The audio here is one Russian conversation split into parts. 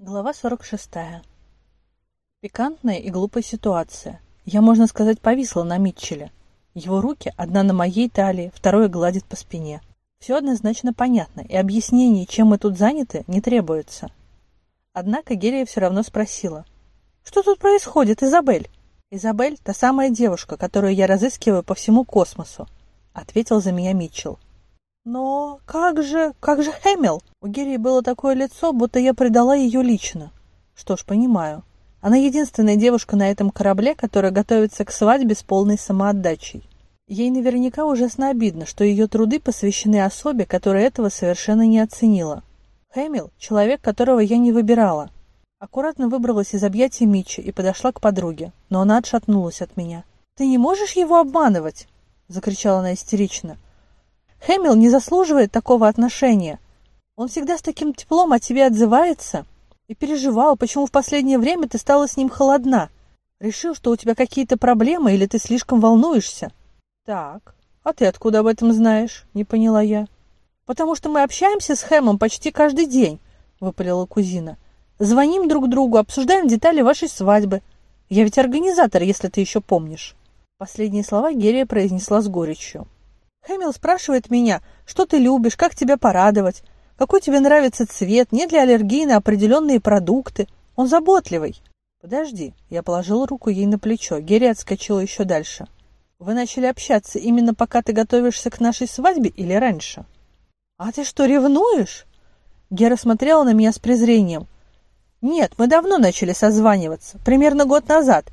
Глава 46. Пикантная и глупая ситуация. Я, можно сказать, повисла на Митчеле. Его руки, одна на моей талии, второе гладит по спине. Все однозначно понятно, и объяснений, чем мы тут заняты, не требуется. Однако Герия все равно спросила. «Что тут происходит, Изабель?» «Изабель – та самая девушка, которую я разыскиваю по всему космосу», – ответил за меня Митчелл. Но как же, как же Хэмил? У Герри было такое лицо, будто я предала ее лично. Что ж, понимаю. Она единственная девушка на этом корабле, которая готовится к свадьбе с полной самоотдачей. Ей наверняка ужасно обидно, что ее труды посвящены особе, которая этого совершенно не оценила. Хэмил – человек, которого я не выбирала. Аккуратно выбралась из объятий Митча и подошла к подруге, но она отшатнулась от меня. «Ты не можешь его обманывать?» – закричала она истерично. Хэмилл не заслуживает такого отношения. Он всегда с таким теплом о тебе отзывается и переживал, почему в последнее время ты стала с ним холодна. Решил, что у тебя какие-то проблемы или ты слишком волнуешься. Так, а ты откуда об этом знаешь? Не поняла я. Потому что мы общаемся с Хэмом почти каждый день, выпалила кузина. Звоним друг другу, обсуждаем детали вашей свадьбы. Я ведь организатор, если ты еще помнишь. Последние слова Герия произнесла с горечью. Хэмилл спрашивает меня, что ты любишь, как тебя порадовать, какой тебе нравится цвет, нет ли аллергии на определенные продукты. Он заботливый. Подожди, я положил руку ей на плечо. Герри отскочила еще дальше. Вы начали общаться именно пока ты готовишься к нашей свадьбе или раньше? А ты что, ревнуешь? Гера смотрела на меня с презрением. Нет, мы давно начали созваниваться, примерно год назад.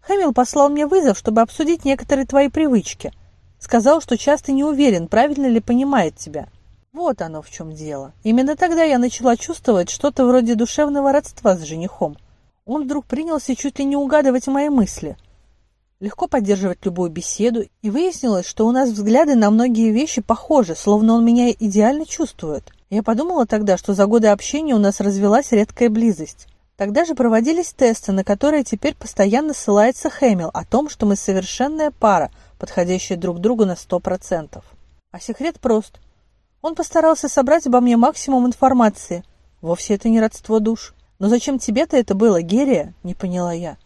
Хэмилл послал мне вызов, чтобы обсудить некоторые твои привычки. Сказал, что часто не уверен, правильно ли понимает тебя. Вот оно в чем дело. Именно тогда я начала чувствовать что-то вроде душевного родства с женихом. Он вдруг принялся чуть ли не угадывать мои мысли. Легко поддерживать любую беседу, и выяснилось, что у нас взгляды на многие вещи похожи, словно он меня идеально чувствует. Я подумала тогда, что за годы общения у нас развелась редкая близость. Тогда же проводились тесты, на которые теперь постоянно ссылается Хэмилл о том, что мы совершенная пара – подходящие друг другу на сто процентов. А секрет прост. Он постарался собрать обо мне максимум информации. Вовсе это не родство душ. Но зачем тебе-то это было, Герия? Не поняла я.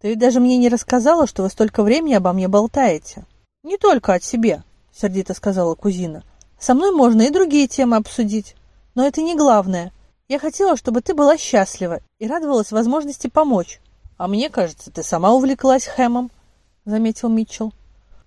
Ты ведь даже мне не рассказала, что вы столько времени обо мне болтаете. Не только о себе, сердито сказала кузина. Со мной можно и другие темы обсудить. Но это не главное. Я хотела, чтобы ты была счастлива и радовалась возможности помочь. А мне кажется, ты сама увлеклась Хэмом, заметил Митчелл.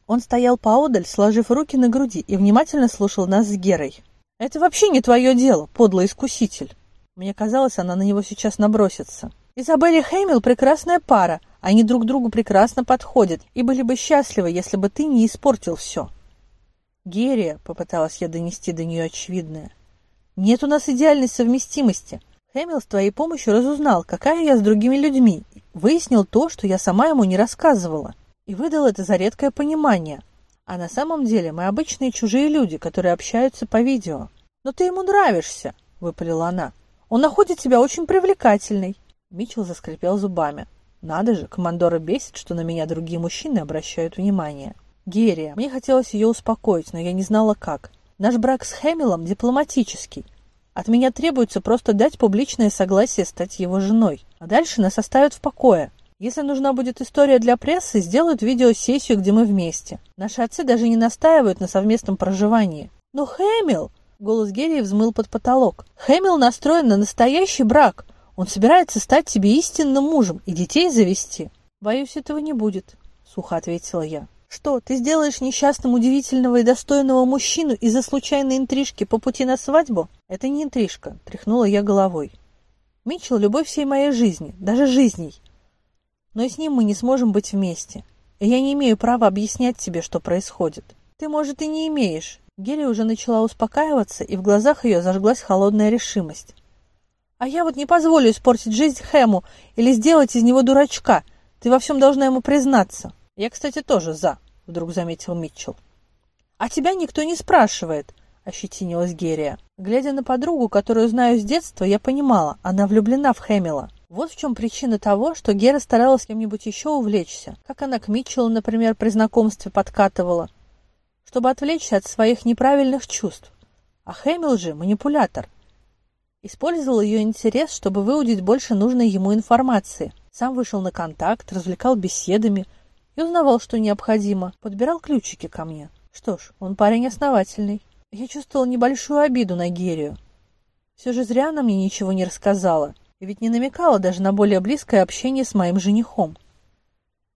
Он стоял поодаль, сложив руки на груди, и внимательно слушал нас с Герой. «Это вообще не твое дело, подлый искуситель!» Мне казалось, она на него сейчас набросится. Изабель и Хэмилл – прекрасная пара. Они друг другу прекрасно подходят и были бы счастливы, если бы ты не испортил все. Герия, попыталась я донести до нее очевидное. Нет у нас идеальной совместимости. Хэмилл с твоей помощью разузнал, какая я с другими людьми. Выяснил то, что я сама ему не рассказывала и выдал это за редкое понимание. А на самом деле мы обычные чужие люди, которые общаются по видео. «Но ты ему нравишься», — выпалила она. «Он находит тебя очень привлекательной». Митчелл заскрипел зубами. «Надо же, командора бесит, что на меня другие мужчины обращают внимание». «Герия, мне хотелось ее успокоить, но я не знала как. Наш брак с Хэмиллом дипломатический. От меня требуется просто дать публичное согласие стать его женой, а дальше нас оставят в покое. Если нужна будет история для прессы, сделают видеосессию, где мы вместе. Наши отцы даже не настаивают на совместном проживании. Но Хэмилл... Голос Герри взмыл под потолок. Хэмилл настроен на настоящий брак. Он собирается стать тебе истинным мужем и детей завести. Боюсь, этого не будет, сухо ответила я. Что, ты сделаешь несчастным удивительного и достойного мужчину из-за случайной интрижки по пути на свадьбу? Это не интрижка, тряхнула я головой. Митчелл – любовь всей моей жизни, даже жизней но с ним мы не сможем быть вместе. Я не имею права объяснять тебе, что происходит. Ты, может, и не имеешь. Гелия уже начала успокаиваться, и в глазах ее зажглась холодная решимость. А я вот не позволю испортить жизнь Хэму или сделать из него дурачка. Ты во всем должна ему признаться. Я, кстати, тоже за, вдруг заметил Митчелл. А тебя никто не спрашивает, ощетинилась Герия. Глядя на подругу, которую знаю с детства, я понимала, она влюблена в Хэмила. Вот в чем причина того, что Гера старалась кем-нибудь еще увлечься, как она к Митчеллу, например, при знакомстве подкатывала, чтобы отвлечься от своих неправильных чувств. А Хэмилл же манипулятор. Использовал ее интерес, чтобы выудить больше нужной ему информации. Сам вышел на контакт, развлекал беседами и узнавал, что необходимо. Подбирал ключики ко мне. Что ж, он парень основательный. Я чувствовал небольшую обиду на Герию. Все же зря она мне ничего не рассказала. Ведь не намекала даже на более близкое общение с моим женихом.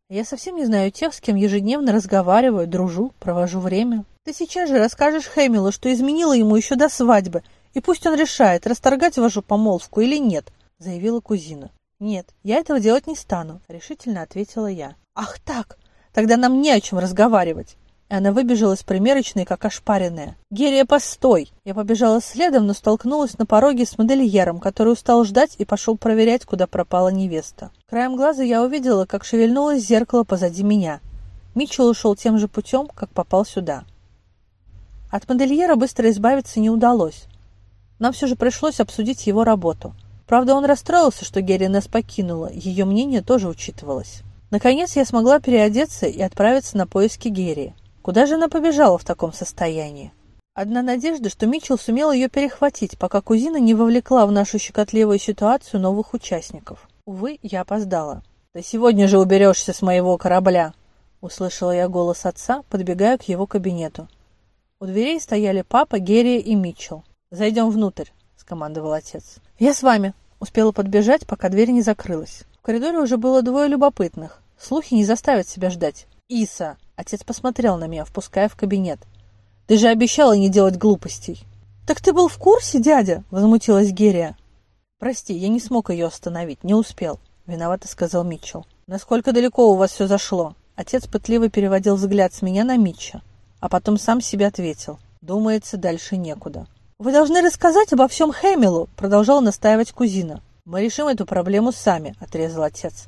Я совсем не знаю тех, с кем ежедневно разговариваю, дружу, провожу время. Ты сейчас же расскажешь Хэмилу, что изменила ему еще до свадьбы, и пусть он решает, расторгать вашу помолвку или нет, заявила кузина. Нет, я этого делать не стану, решительно ответила я. Ах так, тогда нам не о чем разговаривать она выбежала из примерочной, как ошпаренная. «Герия, постой!» Я побежала следом, но столкнулась на пороге с модельером, который устал ждать и пошел проверять, куда пропала невеста. Краем глаза я увидела, как шевельнулось зеркало позади меня. Митчелл ушел тем же путем, как попал сюда. От модельера быстро избавиться не удалось. Нам все же пришлось обсудить его работу. Правда, он расстроился, что Герри нас покинула, ее мнение тоже учитывалось. Наконец я смогла переодеться и отправиться на поиски Герри. Куда же она побежала в таком состоянии? Одна надежда, что Митчелл сумел ее перехватить, пока кузина не вовлекла в нашу щекотливую ситуацию новых участников. Увы, я опоздала. «Ты сегодня же уберешься с моего корабля!» Услышала я голос отца, подбегая к его кабинету. У дверей стояли папа, Герри и Митчелл. «Зайдем внутрь», — скомандовал отец. «Я с вами», — успела подбежать, пока дверь не закрылась. В коридоре уже было двое любопытных. Слухи не заставят себя ждать. «Иса!» Отец посмотрел на меня, впуская в кабинет. «Ты же обещала не делать глупостей!» «Так ты был в курсе, дядя?» — возмутилась Герия. «Прости, я не смог ее остановить, не успел», — виновато сказал Митчелл. «Насколько далеко у вас все зашло?» Отец пытливо переводил взгляд с меня на Митча, а потом сам себе ответил. «Думается, дальше некуда». «Вы должны рассказать обо всем Хэмилу», — продолжала настаивать кузина. «Мы решим эту проблему сами», — отрезал отец.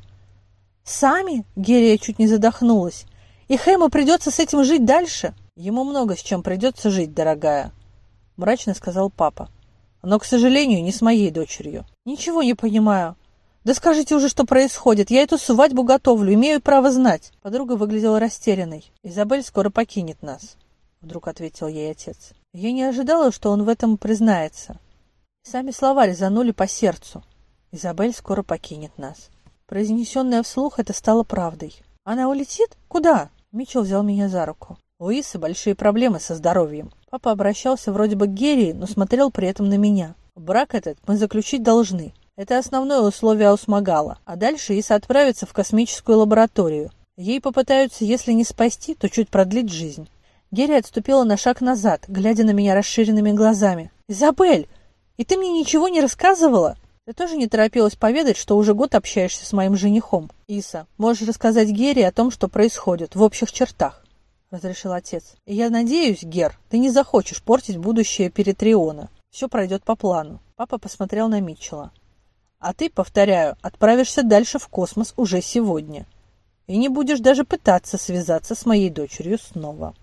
«Сами?» — Герия чуть не задохнулась. И Хэму придется с этим жить дальше? Ему много с чем придется жить, дорогая, мрачно сказал папа. Но, к сожалению, не с моей дочерью. Ничего не понимаю. Да скажите уже, что происходит. Я эту свадьбу готовлю, имею право знать. Подруга выглядела растерянной. Изабель скоро покинет нас, вдруг ответил ей отец. Я не ожидала, что он в этом признается. Сами слова резанули по сердцу. Изабель скоро покинет нас. Произнесенное вслух это стало правдой. Она улетит? Куда? Митчелл взял меня за руку. У Исы большие проблемы со здоровьем. Папа обращался вроде бы к Герии, но смотрел при этом на меня. Брак этот мы заключить должны. Это основное условие Аусмагала. А дальше Иса отправится в космическую лабораторию. Ей попытаются, если не спасти, то чуть продлить жизнь. Герри отступила на шаг назад, глядя на меня расширенными глазами. «Изабель, и ты мне ничего не рассказывала?» Ты тоже не торопилась поведать, что уже год общаешься с моим женихом. Иса, можешь рассказать Герри о том, что происходит, в общих чертах, — разрешил отец. И я надеюсь, Гер, ты не захочешь портить будущее Перетриона. Все пройдет по плану. Папа посмотрел на Митчелла. А ты, повторяю, отправишься дальше в космос уже сегодня. И не будешь даже пытаться связаться с моей дочерью снова.